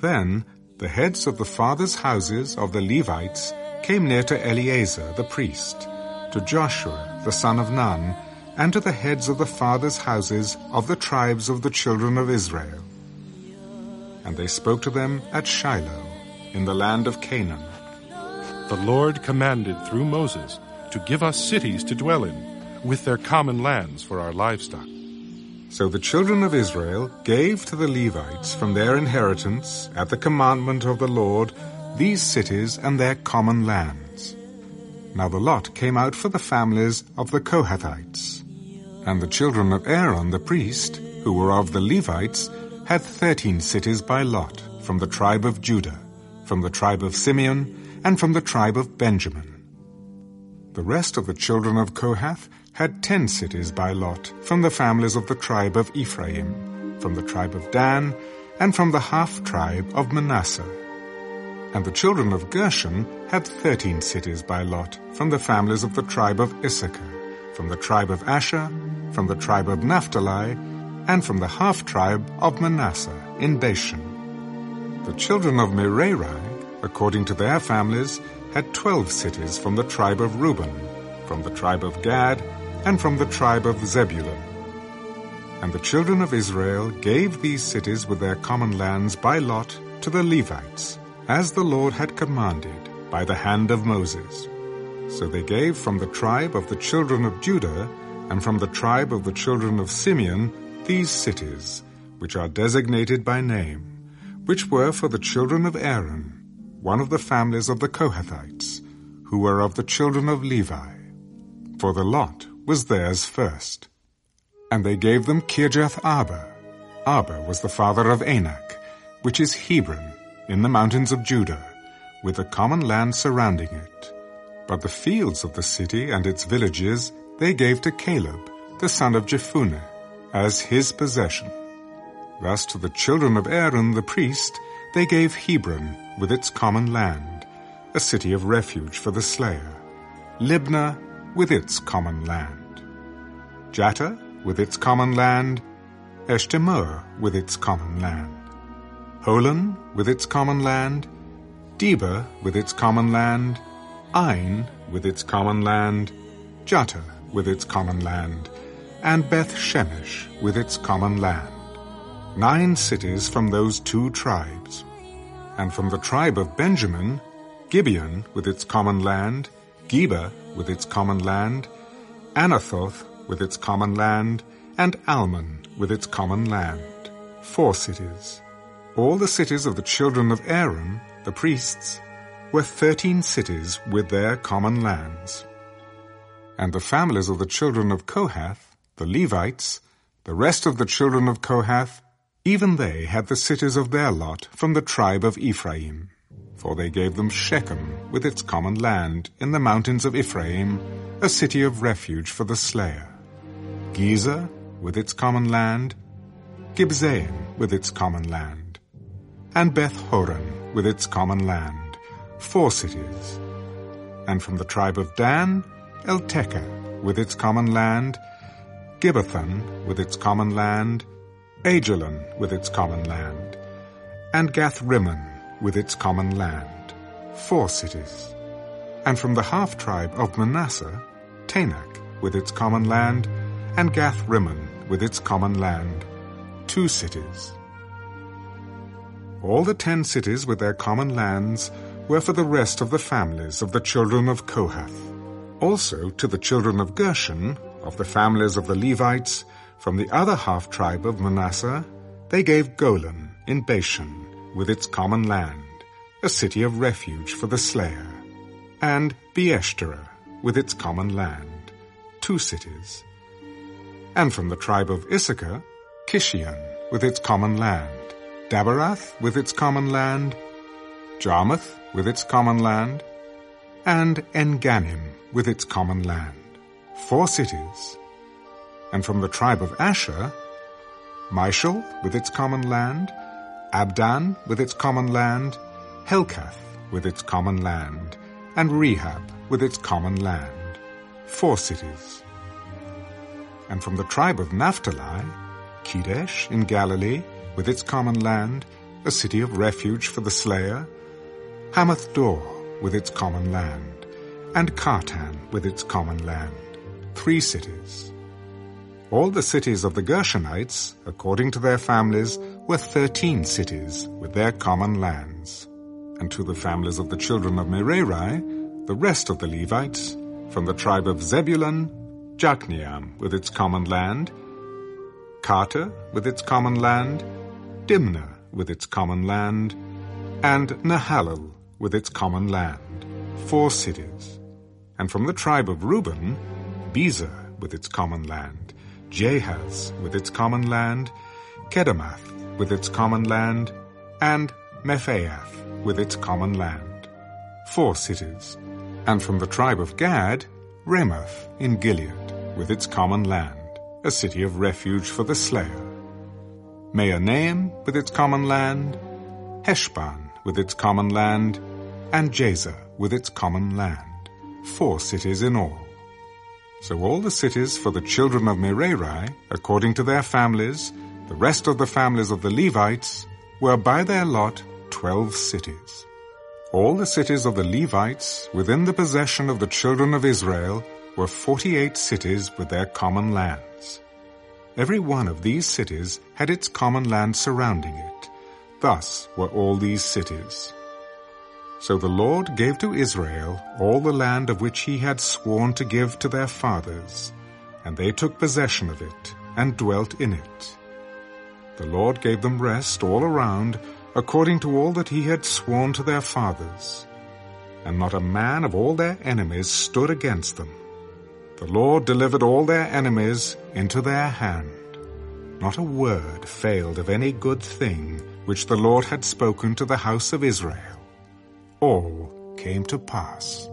Then the heads of the fathers' houses of the Levites came near to Eleazar the priest, to Joshua the son of Nun, and to the heads of the fathers' houses of the tribes of the children of Israel. And they spoke to them at Shiloh, in the land of Canaan. The Lord commanded through Moses to give us cities to dwell in, with their common lands for our livestock. So the children of Israel gave to the Levites from their inheritance, at the commandment of the Lord, these cities and their common lands. Now the lot came out for the families of the Kohathites. And the children of Aaron the priest, who were of the Levites, had thirteen cities by lot, from the tribe of Judah, from the tribe of Simeon, and from the tribe of Benjamin. The rest of the children of Kohath had ten cities by lot from the families of the tribe of Ephraim, from the tribe of Dan, and from the half tribe of Manasseh. And the children of Gershon had thirteen cities by lot from the families of the tribe of Issachar, from the tribe of Asher, from the tribe of Naphtali, and from the half tribe of Manasseh in Bashan. The children of Merari, according to their families, had twelve cities from the tribe of Reuben, from the tribe of Gad, and from the tribe of Zebulun. And the children of Israel gave these cities with their common lands by lot to the Levites, as the Lord had commanded by the hand of Moses. So they gave from the tribe of the children of Judah and from the tribe of the children of Simeon these cities, which are designated by name, which were for the children of Aaron, one of the families of the Kohathites, who were of the children of Levi. For the lot was theirs first. And they gave them Kirjath Arba. Arba was the father of Anak, which is Hebron, in the mountains of Judah, with the common land surrounding it. But the fields of the city and its villages they gave to Caleb, the son of Jephunneh, as his possession. Thus to the children of Aaron the priest they gave Hebron with its common land, a city of refuge for the slayer, Libnah with its common land. Jattir with its common land, Eshtemoa with its common land, Holon with its common land, Debir with its common land, Ain with its common land, Juttah with its common land, and Beth Shemesh with its common land. Nine cities from those two tribes. And from the tribe of Benjamin, Gibeon with its common land, Geba with its common land, Anathoth with its common land, and Almon with its common land. Four cities. All the cities of the children of Aaron, the priests, were thirteen cities with their common lands. And the families of the children of Kohath, the Levites, the rest of the children of Kohath, even they had the cities of their lot from the tribe of Ephraim. For they gave them Shechem with its common land in the mountains of Ephraim, a city of refuge for the slayer. Gezer with its common land, Kibzaim with its common land, and Beth Horon with its common land, four cities. And from the tribe of Dan, Eltekeh with its common land, Gibbethon with its common land, Aijalon with its common land, and Gath Rimmon with its common land, four cities. And from the half tribe of Manasseh, Taanach with its common land, and Gath Rimmon with its common land, two cities. All the ten cities with their common lands were for the rest of the families of the children of Kohath. Also to the children of Gershon, of the families of the Levites, from the other half tribe of Manasseh, they gave Golan in Bashan with its common land, a city of refuge for the slayer, and Beeshterah with its common land, two cities and from the tribe of Issachar, Kishion with its common land, Daberath with its common land, Jarmuth with its common land, and Engannim with its common land, four cities. And from the tribe of Asher, Mishal with its common land, Abdon with its common land, Helkath with its common land, and Rehob with its common land, four cities and from the tribe of Naphtali, Kedesh in Galilee, with its common land, a city of refuge for the slayer, Hammoth Dor with its common land, and Kartan with its common land, three cities. All the cities of the Gershonites, according to their families, were thirteen cities with their common lands. And to the families of the children of Merari, the rest of the Levites, from the tribe of Zebulun, Jokneam with its common land, Kartah with its common land, Dimnah with its common land, and Nahalal with its common land, four cities. And from the tribe of Reuben, Bezer with its common land, Jahaz with its common land, Kedemoth with its common land, and Mephaath with its common land, four cities. And from the tribe of Gad, Ramoth in Gilead with its common land, a city of refuge for the slayer. Mahanaim with its common land, Heshbon with its common land, and Jazer with its common land, four cities in all. So all the cities for the children of Merari, according to their families, the rest of the families of the Levites, were by their lot twelve cities. All the cities of the Levites within the possession of the children of Israel were forty-eight cities with their common lands. Every one of these cities had its common land surrounding it. Thus were all these cities. So the Lord gave to Israel all the land of which he had sworn to give to their fathers, and they took possession of it, and dwelt in it. The Lord gave them rest all around, according to all that he had sworn to their fathers. And not a man of all their enemies stood against them. The Lord delivered all their enemies into their hand. Not a word failed of any good thing which the Lord had spoken to the house of Israel all came to pass.